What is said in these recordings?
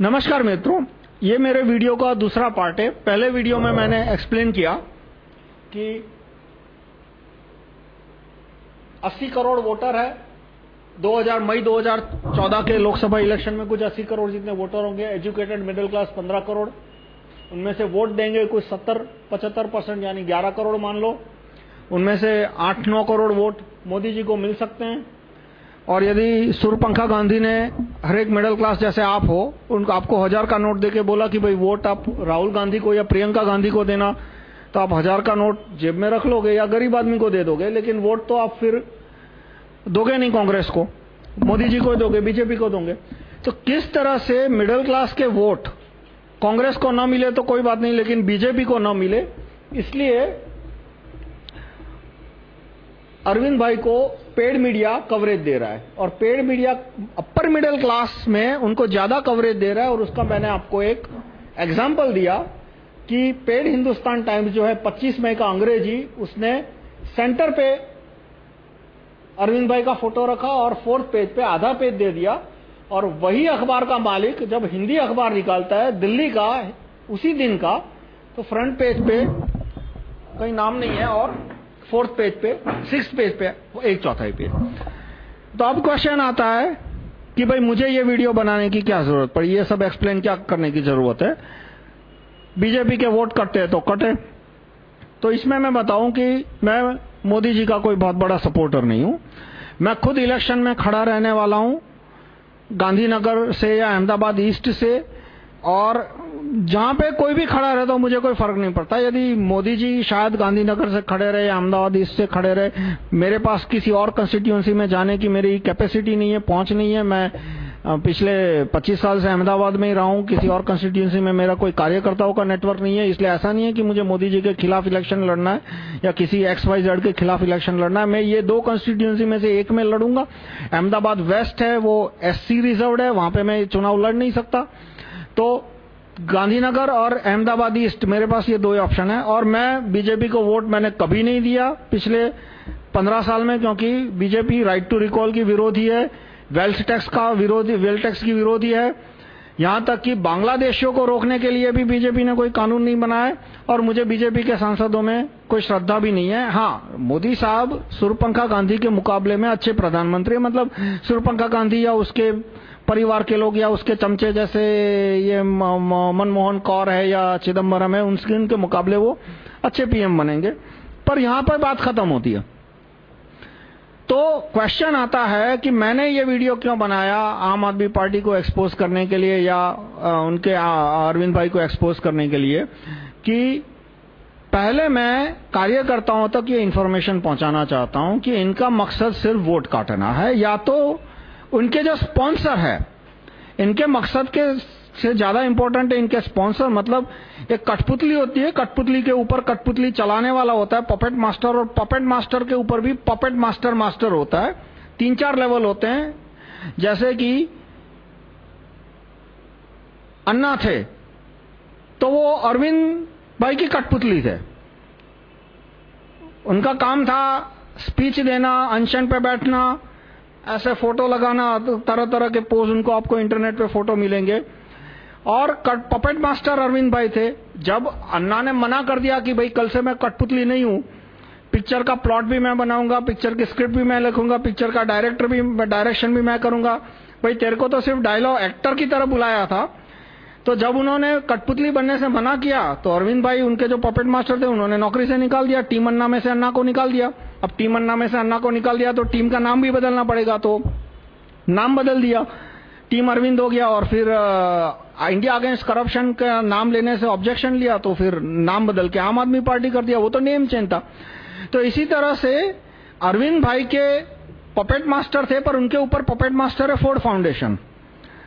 नमस्कार मित्रों, ये मेरे वीडियो का दूसरा पार्ट है। पहले वीडियो में मैंने एक्सप्लेन किया कि 80 करोड़ वोटर है। 2000 मई 2014 के लोकसभा इलेक्शन में कुछ 80 करोड़ जितने वोटर होंगे। Educated middle class 15 crore. उनमें से वोट देंगे कुछ 70 75 परसेंट यानी 11 करोड़ मान लो। उनमें से 8-9 करोड़ वोट मोदी जी को मिल सकते हैं। और यदि सूर्यपंखा गांधी ने हर एक मिडिल क्लास जैसे आप हो उनको आपको हज़ार का नोट देके बोला कि भाई वोट आप राहुल गांधी को या प्रियंका गांधी को देना तो आप हज़ार का नोट जेब में रख लोगे या गरीब आदमी को दे दोगे, लेकिन वोट तो आप फिर दोगे नहीं कांग्रेस को, मोदी जी को दोगे, बीजेपी को दोगे। तो किस तरह से मिडिल क्लास के वोट कांग्रेस को ना मिले तो कोई बात नहीं, लेकिन बीजेपी को ना मिले, इसलिए अरविंद भाई को पेड मीडिया कवरेज दे रहा है। और paid media upper middle class में उनको ज़्यादा कवरेज दे रहा है और उसका मैंने आपको एक एग्ज़ाम्पल दिया कि पेड हिंदुस्तान टाइम्स जो है 25 मई का अंग्रेज़ी, उसने सेंटर पे अरविंद भाई का फ़ोटो रखा और फोर्थ पेज पे आधा पेज दे दिया। और वही अखबार का मालिक जब हिंदी अखबार निकालता है, दिल्ली का, उसी दिन का तो फ्रंट पेज पे कहीं नाम नहीं है और फोर्थ पेज पे, सिक्स पेज पे एक चौथाई पेज। तो अब क्वेश्चन आता है कि भाई मुझे ये वीडियो बनाने की क्या ज़रूरत पड़ी? ये सब एक्सप्लेन क्या करने की ज़रूरत है? बीजेपी के वोट कटते तो कटे। तो इसमें मैं बताऊँ कि मैं मोदी जी का कोई बहुत बड़ा सपोर्टर नहीं हूँ। मैं खुद इलेक्शन में खड़ा रहने वाला हूँ। गांधीनगर से या अहमदाबाद ईस्ट से और जहाँ पे कोई भी खड़ा रहे तो मुझे कोई फ़र्क नहीं पड़ता। यदि मोदी जी शायद गांधीनगर से खड़े रहे, अहमदाबाद ईस्ट से खड़े रहे, मेरे पास किसी और कंस्टिट्यूंसी में जाने की मेरी कैपेसिटी नहीं है, पहुँच नहीं है, मैं पिछले 25 साल से अहमदाबाद में ही रहा हूँ, किसी और कंस्टिट्यूंसी में मेरा कोई कार्यकर्ताओं का नेटवर्क नहीं है, इसलिए ऐसा नहीं है कि मुझे मोदी जी के खिलाफ इलेक्शन लड़ना है या किसी एक्स वाई जेड के खिलाफ इलेक्शन लड़ना है। मैं ये दो कंस्टिट्यूंसी में से एक में लड़ूँगा। अहमदाबाद वेस्ट है, वो एस रिज़र्व है, वहाँ पर मैं चुनाव लड़ नहीं सकता। तो गांधीनगर और अहमदाबाद ईस्ट, मेरे पास ये दो ऑप्शन है। और मैं बीजेपी को वोट मैंने कभी नहीं दिया पिछले पंद्रह साल में, क्योंकि बीजेपी राइट टू रिकॉल की विरोधी है वेल्थ टैक्स का विरोधी वेल्थ टैक्स की विरोधी है। यहाँ तक कि बांग्लादेशियों को रोकने के लिए भी बीजेपी ने कोई कानून नहीं बनाया और मुझे बीजेपी के सांसदों में कोई श्रद्धा भी नहीं है। हाँ मोदी साहब सूर्यपंखा गांधी के मुकाबले में अच्छे प्रधानमंत्री मतलब सूर्यपंखा गांधी या उसके परिवार के लोग या उसके चमचे जैसे ये मनमोहन कौर है या चिदम्बरम है, उनके उनके मुकाबले वो अच्छे पीएम बनेंगे। पर यहाँ पर बात खत्म होती है। तो क्वेश्चन आता है कि मैंने ये वीडियो क्यों बनाया आम आदमी पार्टी को एक्सपोज करने के लिए या उनके अरविंद भाई को एक्सपोज करने के लिए कि पहले मैं कार्यकर्ताओं तक ये इन्फॉर्मेशन पहुंचाना चाहता हूँ कि इनका मकसद सिर्फ़ वोट काटना है। या तो उनके जो स्पॉन्सर है, इनके मकसद के से ज़्यादा इंपॉर्टेंट है, इनके स्पॉन्सर मतलब एक कठपुतली होती है, कठपुतली के ऊपर कठपुतली चलाने वाला होता है पपेट मास्टर और पपेट मास्टर के ऊपर भी पपेट मास्टर मास्टर होता है। तीन चार लेवल होते हैं, जैसे कि अन्ना थे तो वो अरविंद भाई की कठपुतली थे। उनका काम था स्पीच देना, अनशन पे बैठना ऐसे फ़ोटो लगाना तरह तरह के पोज उनको आपको इंटरनेट पे फ़ोटो मिलेंगे। और पपेट मास्टर अरविंद भाई थे, जब अन्ना ने मना कर दिया कि भाई कल से मैं कठपुतली नहीं हूँ पिक्चर का प्लॉट भी मैं बनाऊँगा पिक्चर की स्क्रिप्ट भी मैं लिखूँगा पिक्चर का डायरेक्टर भी डायरेक्शन भी मैं करूँगा। भाई तेरे को तो सिर्फ़ डायलॉग एक्टर की तरह बुलाया था। तो जब उन्होंने कठपुतली बनने से मना किया तो अरविंद भाई उनके जो पपेट मास्टर थे, उन्होंने नौकरी से निकाल दिया टीम अन्ना में से अन्ना को निकाल दिया। अब टीम अन्ना में से अन्ना को निकाल दिया तो टीम का नाम भी बदलना पड़ेगा तो नाम बदल दिया। टीम अरविंद हो गया और फिर इंडिया अगेंस्ट करप्शन का नाम लेने से ऑब्जेक्शन लिया तो फिर नाम बदल के आम आदमी पार्टी कर दिया, वो तो नेम चेंज था। तो इसी तरह से अरविंद भाई के पपेट मास्टर थे, पर उनके ऊपर पपेट मास्टर है फोर्ड फाउंडेशन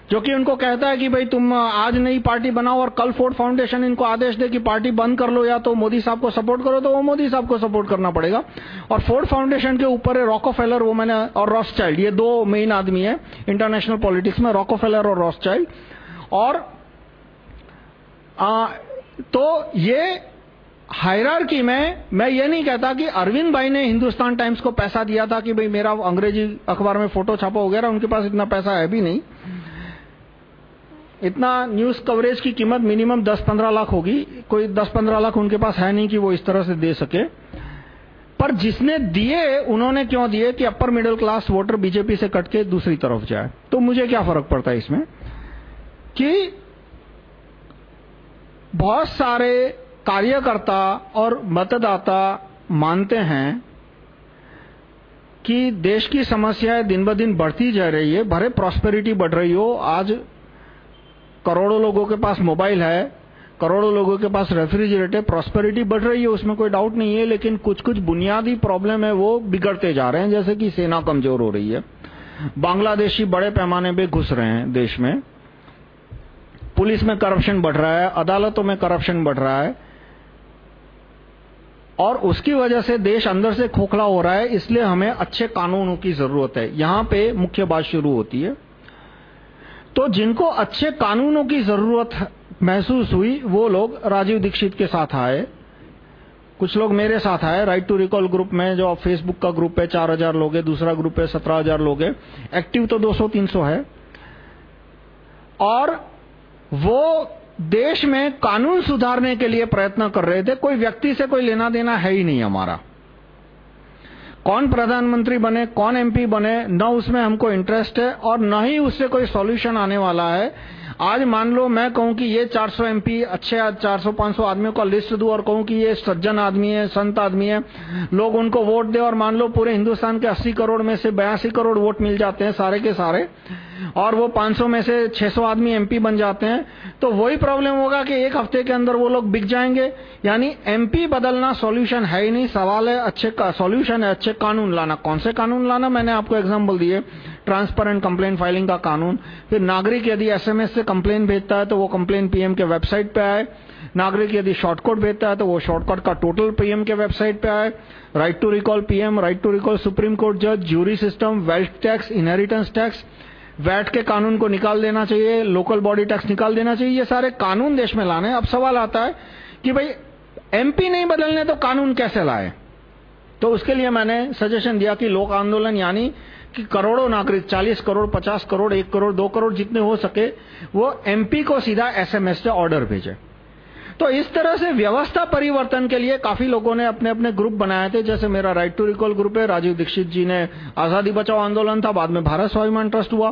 जो कि उनको कहता है कि भाई तुम आज नई पार्टी बनाओ और कल फोर्ड फाउंडेशन इनको आदेश दे कि पार्टी बंद कर लो या तो मोदी साहब को सपोर्ट करो तो वो मोदी साहब को सपोर्ट करना पड़ेगा। और फोर्ड फाउंडेशन के ऊपर है रॉकोफेलर वो मैंने और रॉस चाइल्ड ये दो मेन आदमी है इंटरनेशनल पॉलिटिक्स में रॉकोफेलर और रॉस चाइल्ड और आ, तो ये हायरार्की में मैं ये नहीं कहता कि अरविंद भाई ने हिंदुस्तान टाइम्स को पैसा दिया था कि भाई मेरा अंग्रेज़ी अखबार में फ़ोटो छापा हो गया उनके पास इतना पैसा है भी नहीं। इतना न्यूज़ कवरेज की कीमत मिनिमम 10-15 लाख होगी। कोई 10-15 लाख उनके पास है नहीं कि वो इस तरह से दे सके। पर जिसने दिए, उन्होंने क्यों दिए कि upper middle class voter BJP से कट के दूसरी तरफ़ जाए? तो मुझे क्या फ़र्क पड़ता है इसमें? कि बहुत सारे कार्यकर्ता और मतदाता मानते हैं कि देश की समस्याएँ दिन ब दिन बढ़ती जा रही है, भरे प्रॉस्पेरिटी बढ़ रही हो। आज करोड़ों लोगों के पास मोबाइल है, करोड़ों लोगों के पास रेफ्रिजरेटर प्रॉस्पेरिटी बढ़ रही है, उसमें कोई डाउट नहीं है, लेकिन कुछ कुछ बुनियादी प्रॉब्लम है, वो बिगड़ते जा रहे हैं, जैसे कि सेना कमज़ोर हो रही है। बांग्लादेशी बड़े पैमाने पे घुस रहे हैं देश में। पुलिस में करप्शन बढ़ रहा है, अदालतों में करप्शन बढ़ रहा है। और उसकी वजह से देश अंदर से खोखला हो रहा है, इसलिए हमें अच्छे कानूनों की ज़रूरत है। यहाँ पे मुख्य बात शुरू होती है। तो जिनको अच्छे कानूनों की ज़रूरत महसूस हुई, वो लोग राजीव दीक्षित के साथ आए। कुछ लोग मेरे साथ आए राइट टू रिकॉल ग्रुप में, जो फेसबुक का ग्रुप है, चार हज़ार लोग है, दूसरा ग्रुप है, सत्रह हज़ार लोग है। एक्टिव तो 200-300 है। और वो देश में कानून सुधारने के लिए प्रयत्न कर रहे थे, कोई व्यक्ति से कोई लेना देना है ही नहीं हमारा। कौन प्रधानमंत्री बने, कौन एमपी बने, न उसमें हमको इंटरेस्ट है और न ही उससे कोई सॉल्यूशन आने वाला है। आज मान लो मैं कहूँ कि ये 400 एमपी अच्छे 400-500 आदमियों का लिस्ट दूँ और कहूँ कि ये सज्जन आदमी है, संत आदमी है। लोग उनको वोट दे और मान लो पूरे हिंदुस्तान के 80 करोड़ में से बयासी करोड़ वोट मिल जाते हैं सारे के सारे और वो 500 में से 600 आदमी एमपी बन जाते हैं तो वही प्रॉब्लम होगा कि एक हफ़्ते के अंदर वो लोग बिक जाएँगे। यानी एमपी बदलना सॉल्यूशन है ही नहीं। सवाल है, अच्छे का सॉल्यूशन है, अच्छे कानून लाना। कौन से कानून लाना? मैंने आपको एग्ज़ाम्पल दिए। ट्रांसपेरेंट कंप्लेन फाइलिंग का कानून। फिर नागरिक यदि एसएमएस से कंप्लेन भेजता है तो वो कंप्लेन पीएम के वेबसाइट पे आए। नागरिक यदि शॉर्टकट भेजता है तो वो शॉर्टकट का टोटल पीएम के वेबसाइट पे आए। Right to recall PM right to recall supreme court जज jury system wealth tax inheritance tax VAT के कानून को निकाल देना चाहिए लोकल बॉडी टैक्स निकाल देना चाहिए। ये सारे कानून देश में लाने। अब सवाल आता है कि भाई एमपी नहीं बदलने तो कानून कैसे लाए? तो उसके लिए मैंने सजेशन दिया कि लोक आंदोलन यानी कि करोड़ों नागरिक 40 करोड़ 50 करोड़ 1 करोड़ 2 करोड़ जितने हो सके, वो एमपी को सीधा एसएमएस से ऑर्डर भेजे। तो इस तरह से व्यवस्था परिवर्तन के लिए काफ़ी लोगों ने अपने अपने ग्रुप बनाए थे। जैसे मेरा राइट टू रिकॉल ग्रुप है, राजीव दीक्षित जी ने आज़ादी बचाओ आंदोलन था, बाद में भारत स्वाभिमान ट्रस्ट हुआ।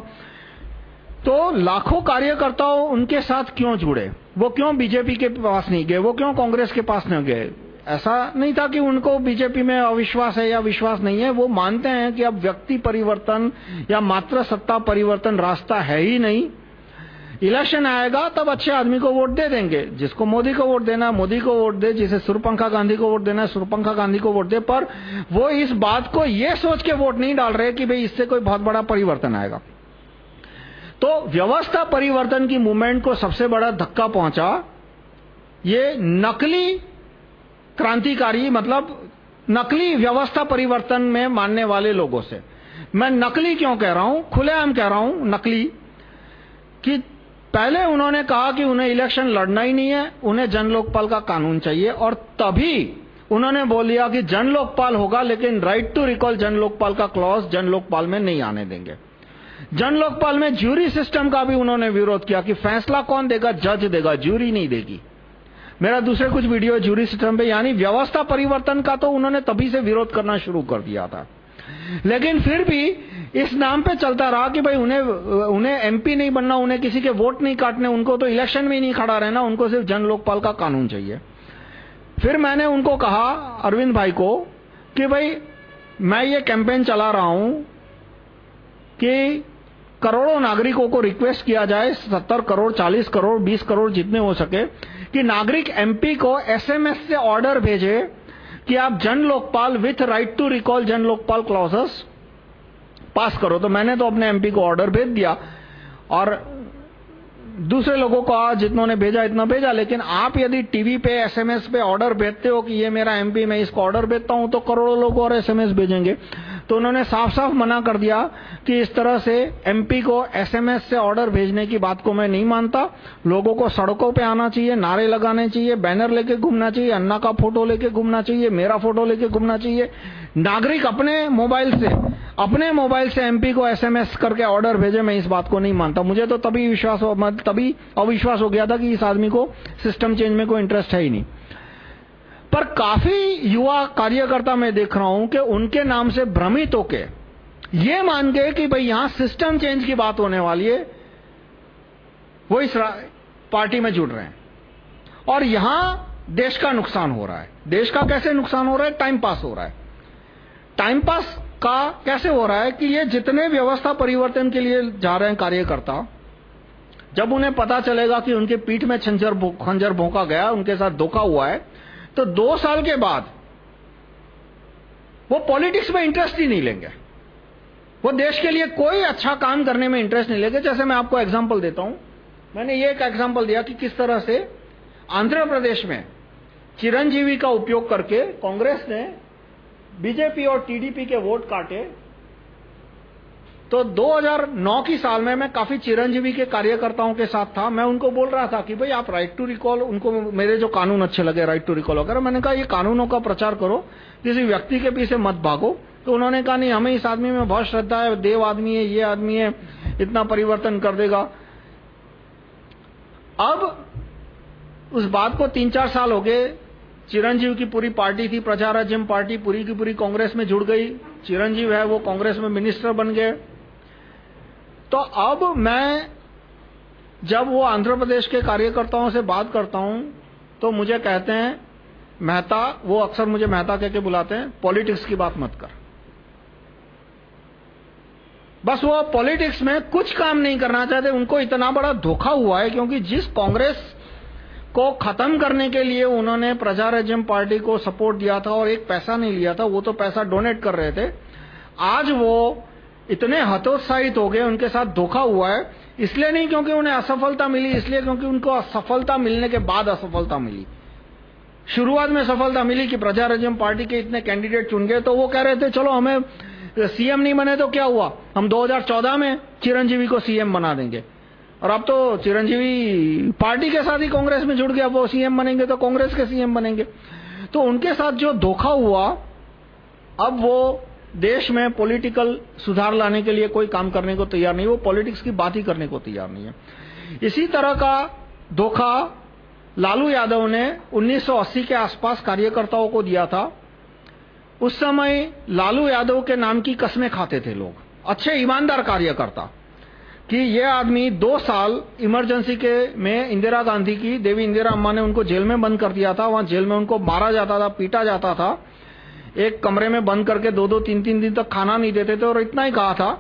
तो लाखों कार्यकर्ताओं उनके साथ क्यों जुड़े? वो क्यों बीजेपी के पास नहीं गए? वो क्यों कांग्रेस के पास नहीं गए? ऐसा नहीं था कि उनको बीजेपी में अविश्वास है या विश्वास नहीं है, वो मानते हैं कि अब व्यक्ति परिवर्तन या मात्र सत्ता परिवर्तन रास्ता है ही नहीं। इलेक्शन आएगा, तब अच्छे आदमी को वोट दे देंगे। जिसको मोदी को वोट देना, मोदी को वोट दे, जिसे सुरपंखा गांधी को वोट देना सुरपंखा गांधी को वोट दे। पर वो इस बात को ये सोच के वोट नहीं डाल रहे कि भाई इससे कोई बहुत बड़ा परिवर्तन आएगा। तो व्यवस्था परिवर्तन की मूवमेंट को सबसे बड़ा धक्का पहुँचा, ये नकली क्रांतिकारी मतलब नकली व्यवस्था परिवर्तन में मानने वाले लोगों से। मैं नकली क्यों कह रहा हूँ? खुलेआम कह रहा हूँ, नकली। कि पहले उन्होंने कहा कि उन्हें इलेक्शन लड़ना ही नहीं है, उन्हें जन लोकपाल का कानून चाहिए, और तभी उन्होंने बोल दिया कि जन लोकपाल होगा, लेकिन right to recall Jan Lokpal का क्लॉज जन लोकपाल में नहीं आने देंगे। जन लोकपाल में ज्यूरी सिस्टम का भी उन्होंने विरोध किया कि फैसला कौन देगा? जज देगा ज्यूरी नहीं देगी। मेरा दूसरे कुछ वीडियो है जूरी सिस्टम पे, यानी व्यवस्था परिवर्तन का तो उन्होंने तभी से विरोध करना शुरू कर दिया था। लेकिन फिर भी इस नाम पे चलता रहा कि भाई उन्हें उन्हें एमपी नहीं बनना, उन्हें किसी के वोट नहीं काटने, उनको तो इलेक्शन में ही नहीं खड़ा रहना, उनको सिर्फ़ जन लोकपाल का कानून चाहिए। फिर मैंने उनको कहा, अरविंद भाई को, कि भाई मैं ये कैंपेन चला रहा हूँ कि करोड़ों नागरिकों को रिक्वेस्ट किया जाए 70 करोड़ 40 करोड़ 20 करोड़ जितने हो सके, कि नागरिक एमपी को एसएमएस से ऑर्डर भेजे कि आप Jan Lokpal with right to recall Jan Lokpal clauses पास करो। तो मैंने तो अपने एमपी को ऑर्डर भेज दिया। और दूसरे लोगों को आज जितनों भेजा, इतना भेजा, लेकिन आप यदि टीवी पे, एसएमएस पे ऑर्डर भेजते हो कि ये मेरा एमपी, मैं इसको ऑर्डर भेजता हूँ तो करोड़ों लोग और एसएमएस भेजेंगे। तो उन्होंने साफ़ साफ़ मना कर दिया कि इस तरह से एमपी को एसएमएस से ऑर्डर भेजने की बात को मैं नहीं मानता। लोगों को सड़कों पे आना चाहिए, नारे लगाने चाहिए बैनर लेके घूमना चाहिए, अन्ना का फ़ोटो लेके घूमना चाहिए, मेरा फ़ोटो लेके घूमना चाहिए। नागरिक अपने मोबाइल से, अपने मोबाइल से एमपी को एसएमएस करके ऑर्डर भेजे, मैं इस बात को नहीं मानता। मुझे तो तभी विश्वास तभी अविश्वास हो गया था कि इस आदमी को सिस्टम चेंज में कोई इंटरेस्ट है ही नहीं। पर काफ़ी युवा कार्यकर्ता मैं देख रहा हूँ कि उनके नाम से भ्रमित होके ये मान गए कि भाई यहाँ सिस्टम चेंज की बात होने वाली है, वो इस पार्टी में जुड़ रहे हैं। और यहाँ देश का नुकसान हो रहा है। देश का कैसे नुकसान हो रहा है? टाइम पास हो रहा है। टाइम पास का कैसे हो रहा है कि ये जितने व्यवस्था परिवर्तन के लिए जा रहे हैं कार्यकर्ता, जब उन्हें पता चलेगा कि उनके पीठ में खंजर भोंका गया, उनके साथ धोखा हुआ है तो दो साल के बाद वो पॉलिटिक्स में इंटरेस्ट ही नहीं लेंगे। वो देश के लिए कोई अच्छा काम करने में इंटरेस्ट नहीं लेंगे। जैसे मैं आपको एग्जांपल देता हूँ। मैंने ये एक एग्जांपल दिया कि किस तरह से आंध्र प्रदेश में चिरंजीवी का उपयोग करके कांग्रेस ने बीजेपी और टीडीपी के वोट काटे। तो 2009 की साल में मैं काफ़ी चिरंजीवी के कार्यकर्ताओं के साथ था। मैं उनको बोल रहा था कि भाई आप राइट टू रिकॉल उनको मेरे जो कानून अच्छे लगे राइट टू रिकॉल वगैरह मैंने कहा, ये कानूनों का प्रचार करो, किसी व्यक्ति के पीछे मत भागो। तो उन्होंने कहा, नहीं, हमें इस आदमी में बहुत श्रद्धा है, देव आदमी है, ये आदमी है, इतना परिवर्तन कर देगा। अब उस बात को तीन चार साल हो गए। चिरंजीव की पूरी पार्टी थी प्रचाराज्यम पार्टी, पूरी की पूरी कांग्रेस में जुड़ गई। चिरंजीव है, वो कांग्रेस में मिनिस्टर बन गए। तो अब मैं जब वो आंध्र प्रदेश के कार्यकर्ताओं से बात करता हूँ तो मुझे कहते हैं, मेहता, वो अक्सर मुझे मेहता कह के बुलाते हैं, पॉलिटिक्स की बात मत कर। बस वो पॉलिटिक्स में कुछ काम नहीं करना चाहते, उनको इतना बड़ा धोखा हुआ है, क्योंकि जिस कांग्रेस को खत्म करने के लिए उन्होंने प्रजा रजम पार्टी को सपोर्ट दिया था और एक पैसा नहीं लिया था, वो तो पैसा डोनेट कर रहे थे, आज वो इतने हतोत्साहित हो गए, उनके साथ धोखा हुआ है। इसलिए नहीं क्योंकि उन्हें असफलता मिली, इसलिए क्योंकि उनको असफलता मिलने के बाद असफलता मिली। शुरुआत में सफलता मिली कि प्रजाराज्यम पार्टी के इतने कैंडिडेट चुन गए तो वो कह रहे थे, चलो हमें सीएम नहीं बने तो क्या हुआ? हम 2014 में चिरंजीवी को सीएम बना देंगे। और अब तो चिरंजीवी पार्टी के साथ ही कांग्रेस में जुड़ गया वो सीएम बनेंगे तो कांग्रेस के सीएम बनेंगे। तो उनके साथ जो धोखा हुआ, अब वो देश में पॉलिटिकल सुधार लाने के लिए कोई काम करने को तैयार नहीं, वो पॉलिटिक्स की बात ही करने को तैयार नहीं है। इसी तरह का धोखा लालू यादव ने 1980 के आसपास कार्यकर्ताओं को दिया था। उस समय लालू यादव के नाम की कस्में खाते थे लोग। अच्छे ईमानदार कार्यकर्ता कि ये आदमी दो साल इमरजेंसी के में इंदिरा गांधी की, देवी इंदिरा अम्मा ने उनको जेल में बंद कर दिया था, वहाँ जेल में उनको मारा जाता था, पीटा जाता था। एक कमरे में बंद करके दो दो तीन तीन दिन तक खाना नहीं देते थे, और इतना ही कहा था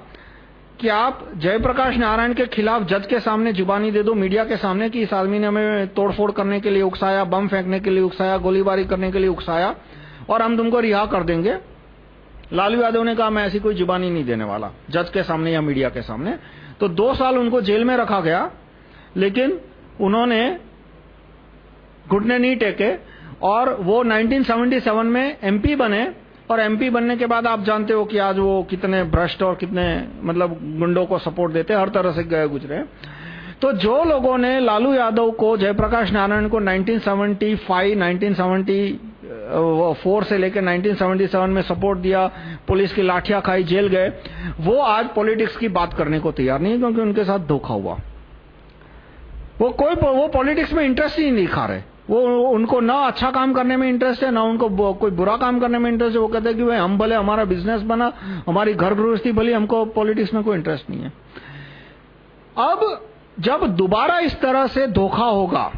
कि आप जयप्रकाश नारायण के खिलाफ जज के सामने जुबानी दे दो, मीडिया के सामने, कि इस आदमी ने हमें तोड़फोड़ करने के लिए उकसाया, बम फेंकने के लिए उकसाया, गोलीबारी करने के लिए उकसाया, और हम तुमको रिहा कर देंगे। लालू यादव ने कहा, मैं ऐसी कोई जुबानी नहीं देने वाला, जज के सामने या मीडिया के सामने। तो दो साल उनको जेल में रखा गया, लेकिन उन्होंने घुटने नहीं टेके और वो 1977 में एमपी बने, और एमपी बनने के बाद आप जानते हो कि आज वो कितने भ्रष्ट और कितने मतलब गुंडों को सपोर्ट देते हर तरह से गए गुजरे। तो जो लोगों ने लालू यादव को, जयप्रकाश नारायण को 1975 1974 से लेकर 1977 में सपोर्ट दिया, पुलिस की लाठियाँ खाई, जेल गए, वो आज पॉलिटिक्स की बात करने को तैयार नहीं क्योंकि उनके साथ धोखा हुआ। वो कोई, वो पॉलिटिक्स में इंटरेस्ट ही नहीं दिखा रहे। वो उनको ना अच्छा काम करने में इंटरेस्ट है, ना उनको कोई बुरा काम करने में इंटरेस्ट है, वो कहते हैं कि भाई हम भले हमारा बिज़नेस बना, हमारी घर गृहस्थी भले हमको पॉलिटिक्स में कोई इंटरेस्ट नहीं है। अब जब दोबारा इस तरह से धोखा होगा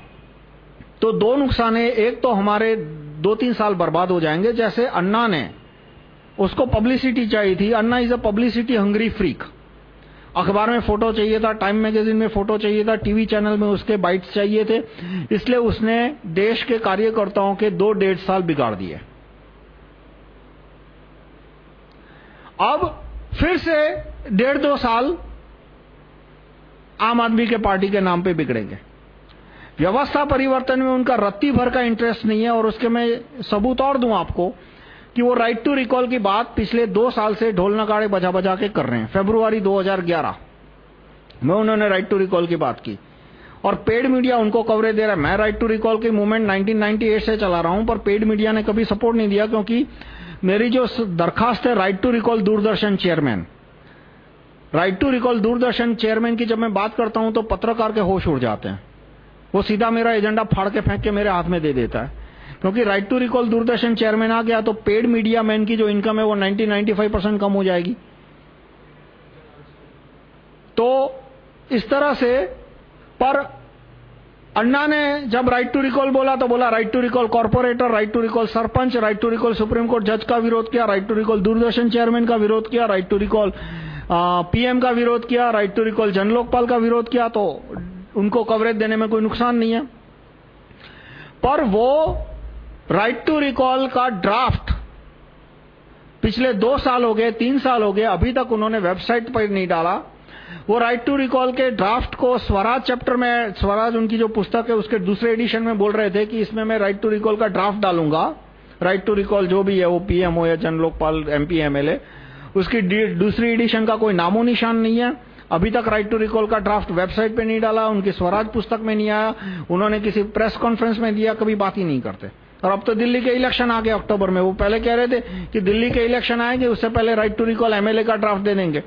तो दो नुकसान है एक तो हमारे दो तीन साल बर्बाद हो जाएँगे, जैसे अन्ना ने, उसको पब्लिसिटी चाहिए थी। Anna is a publicity hungry freak अखबार में फ़ोटो चाहिए था, टाइम मैगजीन में फ़ोटो चाहिए था, टीवी चैनल में उसके बाइट्स चाहिए थे। इसलिए उसने देश के कार्यकर्ताओं के दो डेढ़ साल बिगाड़ दिए। अब फिर से डेढ़ दो साल आम आदमी के पार्टी के नाम पे बिगड़ेंगे। व्यवस्था परिवर्तन में उनका रत्ती भर का इंटरेस्ट नहीं है और उसके मैं सबूत और दूँ आपको कि वो राइट टू रिकॉल की बात पिछले दो साल से ढोल नगाड़े बजा बजा के कर रहे हैं। फरवरी 2011 में उन्होंने राइट टू रिकॉल की बात की। और पेड मीडिया उनको कवरेज दे रहा है। मैं राइट टू रिकॉल की मूवमेंट 1998 से चला रहा हूँ, पर पेड मीडिया ने कभी सपोर्ट नहीं दिया क्योंकि मेरी जो दरखास्त है right to recall Doordarshan chairman right to recall Doordarshan chairman की जब मैं बात करता हूँ तो पत्रकार के होश उड़ जाते हैं। वो सीधा मेरा एजेंडा फाड़ के फेंक के मेरे हाथ में दे देता है। क्योंकि right to recall Doordarshan chairman आ गया तो पेड मीडिया मैन की जो इनकम है वो 90-95 परसेंट कम हो जाएगी। तो इस तरह से, पर अन्ना ने जब राइट टू रिकॉल बोला तो बोला right to recall corporator right to recall sarpanch right to recall supreme court जज का विरोध किया right to recall Doordarshan chairman का विरोध किया राइट टू रिकॉल पीएम का विरोध किया राइट टू रिकॉल जनलोकपाल का विरोध किया तो उनको कवरेज देने में कोई नुकसान नहीं है। पर वो राइट टू रिकॉल का ड्राफ्ट पिछले दो साल हो गए, तीन साल हो गए, अभी तक उन्होंने वेबसाइट पर नहीं डाला। वो राइट टू रिकॉल के ड्राफ्ट को स्वराज चैप्टर में, स्वराज उनकी जो पुस्तक है, उसके दूसरे एडिशन में बोल रहे थे कि इसमें मैं राइट टू रिकॉल का ड्राफ्ट डालूँगा। राइट टू रिकॉल जो भी है, वो पीएम हो या जन लोकपाल एमपी एमएलए उसकी दूसरी एडिशन का कोई नामो निशान नहीं है। अभी तक राइट टू रिकॉल का ड्राफ्ट वेबसाइट पे नहीं डाला, उनकी स्वराज पुस्तक में नहीं आया, उन्होंने किसी प्रेस कॉन्फ्रेंस में दिया, कभी बात ही नहीं करते। और अब तो दिल्ली के इलेक्शन आ गए अक्टूबर में। वो पहले कह रहे थे कि दिल्ली के इलेक्शन आएँगे, उससे पहले राइट टू रिकॉल एमएलए का ड्राफ्ट दे देंगे।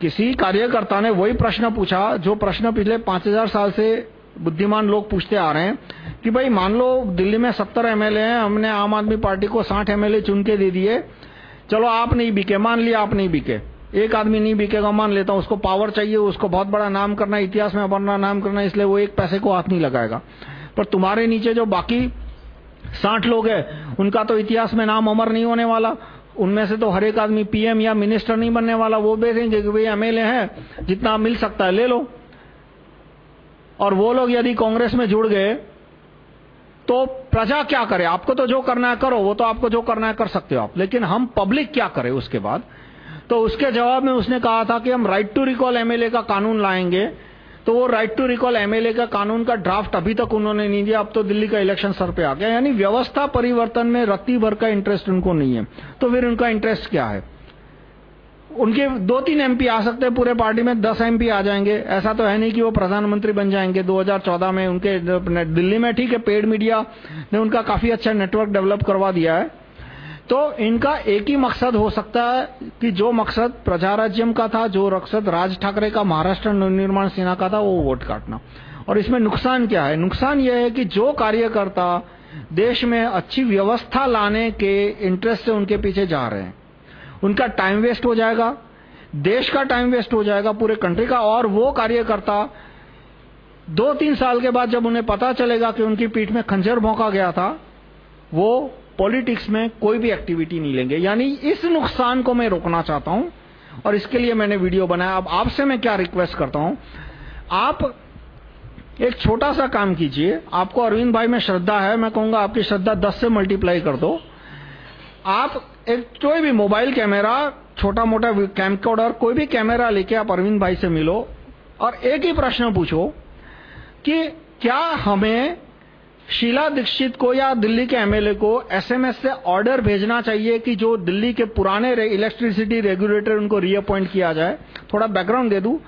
किसी कार्यकर्ता ने वही प्रश्न पूछा, जो प्रश्न पिछले 5000 साल से बुद्धिमान लोग पूछते आ रहे हैं कि भाई, मान लो दिल्ली में 70 एमएलए हैं, हमने आम आदमी पार्टी को 60 एमएलए चुन के दे दिए। चलो, आप नहीं बिके, मान लिया आप नहीं बिके। एक आदमी नहीं बिकेगा, मान लेता हूँ, उसको पावर चाहिए, उसको बहुत बड़ा नाम करना, इतिहास में अपना नाम करना, इसलिए वो एक पैसे को हाथ नहीं लगाएगा। पर तुम्हारे नीचे जो बाकी साठ लोग हैं। उनका तो इतिहास में नाम अमर नहीं होने वाला। उनमें से तो हर एक आदमी पीएम या मिनिस्टर नहीं बनने वाला। वो बेचेंगे कि भाई एमएलए है, जितना मिल सकता है ले लो। और वो लोग यदि कांग्रेस में जुड़ गए तो प्रजा क्या करे? आपको तो जो करना है करो, वो तो आपको जो करना है कर सकते हो आप। लेकिन हम पब्लिक क्या करें उसके बाद? तो उसके जवाब में उसने कहा था कि हम राइट टू रिकॉल एमएलए का कानून लाएँगे। तो वो राइट टू रिकॉल एमएलए का कानून का ड्राफ्ट अभी तक उन्होंने नहीं दिया। अब तो दिल्ली का इलेक्शन सर पे आ गया। यानी व्यवस्था परिवर्तन में रत्ती भर का इंटरेस्ट उनको नहीं है। तो फिर उनका इंटरेस्ट क्या है? उनके दो तीन एमपी आ सकते हैं, पूरे पार्टी में दस एमपी आ जाएँगे। ऐसा तो है नहीं कि वो प्रधानमंत्री बन जाएँगे। 2014 में उनके, दिल्ली में ठीक है पेड मीडिया ने उनका काफ़ी अच्छा नेटवर्क डेवलप करवा दिया है। तो इनका एक ही मकसद हो सकता है कि जो मकसद प्रजाराज्यम का था, जो मकसद राज ठाकरे का, महाराष्ट्र निर्माण सेना का था, वो वोट काटना। और इसमें नुकसान क्या है? नुकसान यह है कि जो कार्यकर्ता देश में अच्छी व्यवस्था लाने के इंटरेस्ट से उनके पीछे जा रहे हैं, उनका टाइम वेस्ट हो जाएगा, देश का टाइम वेस्ट हो जाएगा, पूरे कंट्री का, और वो कार्यकर्ता दो तीन साल के बाद जब उन्हें पता चलेगा कि उनकी पीठ में खंजर भोंका गया था, वो पॉलिटिक्स में कोई भी एक्टिविटी नहीं लेंगे। यानी इस नुकसान को मैं रोकना चाहता हूँ और इसके लिए मैंने वीडियो बनाया। अब आपसे मैं क्या रिक्वेस्ट करता हूँ? आप एक छोटा सा काम कीजिए। आपको अरविंद भाई में श्रद्धा है, मैं कहूँगा आपकी श्रद्धा 10 से मल्टीप्लाई कर दो। आप एक कोई भी मोबाइल कैमरा छोटा मोटा कैमकोडर कोई भी कैमरा लेके आप अरविंद भाई से मिलो और एक ही प्रश्न पूछो कि क्या हमें शीला दीक्षित को या दिल्ली के एमएलए को एसएमएस से ऑर्डर भेजना चाहिए कि जो दिल्ली के पुराने रे, इलेक्ट्रिसिटी रेगुलेटर उनको रीअपॉइंट किया जाए। थोड़ा बैकग्राउंड दे दूँ?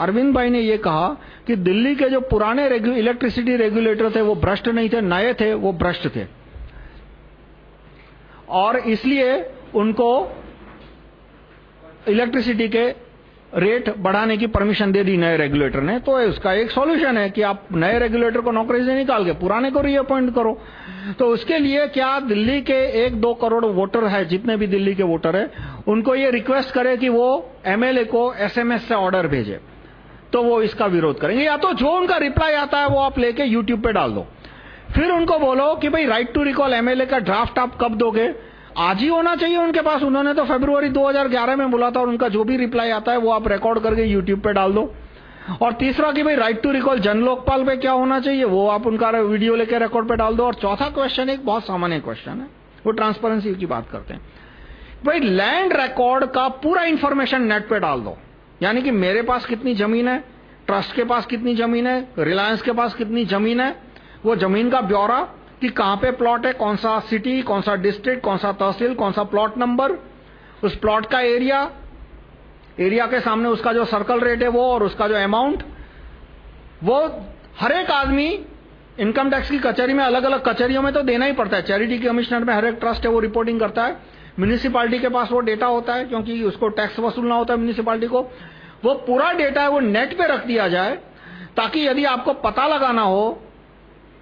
अरविंद भाई ने ये कहा कि दिल्ली के जो पुराने इलेक्ट्रिसिटी रेगुलेटर थे वो भ्रष्ट नहीं थे नए थे वो भ्रष्ट थे। और इसलिए उनको इलेक्ट्रिसिटी के रेट बढ़ाने की परमिशन दे दी नए रेगुलेटर ने तो उसका एक सॉल्यूशन है कि आप नए रेगुलेटर को नौकरी से निकाल के पुराने को रीअपॉइंट करो। तो उसके लिए क्या दिल्ली के एक दो करोड़ वोटर है, जितने भी दिल्ली के वोटर है, उनको ये रिक्वेस्ट करे कि वो एमएलए को एसएमएस से ऑर्डर भेजे। तो वो इसका विरोध करेंगे। या तो जो उनका रिप्लाई आता है, वो आप लेके यूट्यूब पे डाल दो। फिर उनको बोलो कि भाई राइट टू रिकॉल एमएलए का ड्राफ्ट आप कब दोगे? आज ही होना चाहिए उनके पास। उन्होंने तो फरवरी 2011 में बोला था और उनका जो भी रिप्लाई आता है वो आप रिकॉर्ड करके यूट्यूब पे डाल दो। और तीसरा कि भाई right to recall Jan Lokpal पे क्या होना चाहिए, वो आप उनका वीडियो लेके रिकॉर्ड पे डाल दो। और चौथा क्वेश्चन एक बहुत सामान्य क्वेश्चन है, वो ट्रांसपेरेंसी की बात करते हैं। भाई लैंड रिकॉर्ड का पूरा इंफॉर्मेशन नेट पे डाल दो। यानी कि मेरे पास कितनी ज़मीन है ट्रस्ट के पास कितनी ज़मीन है रिलायंस के पास कितनी ज़मीन है, वो ज़मीन का ब्यौरा कि कहाँ पे प्लॉट है, कौन सा सिटी कौन सा डिस्ट्रिक्ट कौन सा तहसील, कौन सा प्लॉट नंबर उस प्लॉट का एरिया एरिया के सामने उसका जो सर्कल रेट है वो और उसका जो अमाउंट वो हर एक आदमी इनकम टैक्स की कचहरी में अलग अलग कचहरियों में तो देना ही पड़ता है। चैरिटी कमिश्नर में हर एक ट्रस्ट है, वो रिपोर्टिंग करता है। म्यूनिसिपालिटी के पास वो डेटा होता है, क्योंकि उसको टैक्स वसूलना होता है म्यूनिसिपालिटी को। वो पूरा डेटा है, वो नेट पे रख दिया जाए, ताकि यदि आपको पता लगाना हो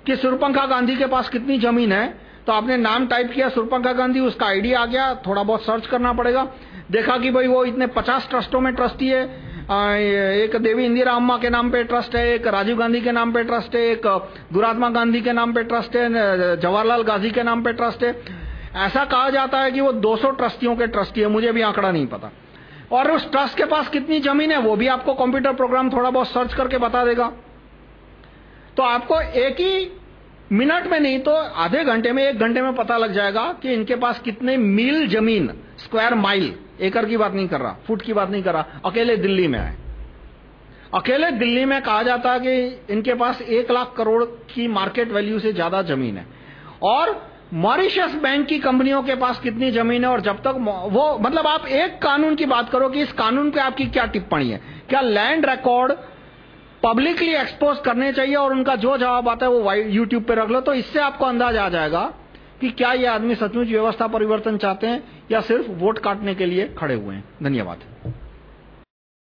कि सुरपंखा गांधी के पास कितनी ज़मीन है? तो आपने नाम टाइप किया, सुरपंखा गांधी, उसका आईडी आ गया, थोड़ा बहुत सर्च करना पड़ेगा। देखा कि भाई वो इतने पचास ट्रस्टों में ट्रस्टी है एक देवी इंदिरा अम्मा के नाम पे ट्रस्ट है, एक राजीव गांधी के नाम पे ट्रस्ट है, एक दुरात्मा गांधी के नाम पे ट्रस्ट है जवाहरलाल गांधी के नाम पे ट्रस्ट है। ऐसा कहा जाता है कि वो 200 ट्रस्टियों के ट्रस्टी है, मुझे भी आंकड़ा नहीं पता। और उस ट्रस्ट के पास कितनी ज़मीन है, वो भी आपको कंप्यूटर प्रोग्राम थोड़ा बहुत सर्च करके बता देगा। तो आपको एक ही मिनट में नहीं तो आधे घंटे में, एक घंटे में पता लग जाएगा कि इनके पास कितने मील ज़मीन स्क्वायर माइल एकड़ की बात नहीं कर रहा, फुट की बात नहीं कर रहा, अकेले दिल्ली में है अकेले दिल्ली में कहा जाता है कि इनके पास एक लाख करोड़ की मार्केट वैल्यू से ज़्यादा ज़मीन है। और मॉरिशस बैंक की कंपनियों के पास कितनी ज़मीन है और जब तक वो मतलब आप एक कानून की बात करो कि इस कानून पे आपकी क्या टिप्पणी है? क्या लैंड रिकॉर्ड पब्लिकली एक्सपोज करने चाहिए और उनका जो जवाब आता है वो यूट्यूब पे रख लो तो इससे आपको अंदाज आ जाएगा कि क्या ये आदमी सचमुच व्यवस्था परिवर्तन चाहते हैं या सिर्फ़ वोट काटने के लिए खड़े हुए हैं। धन्यवाद।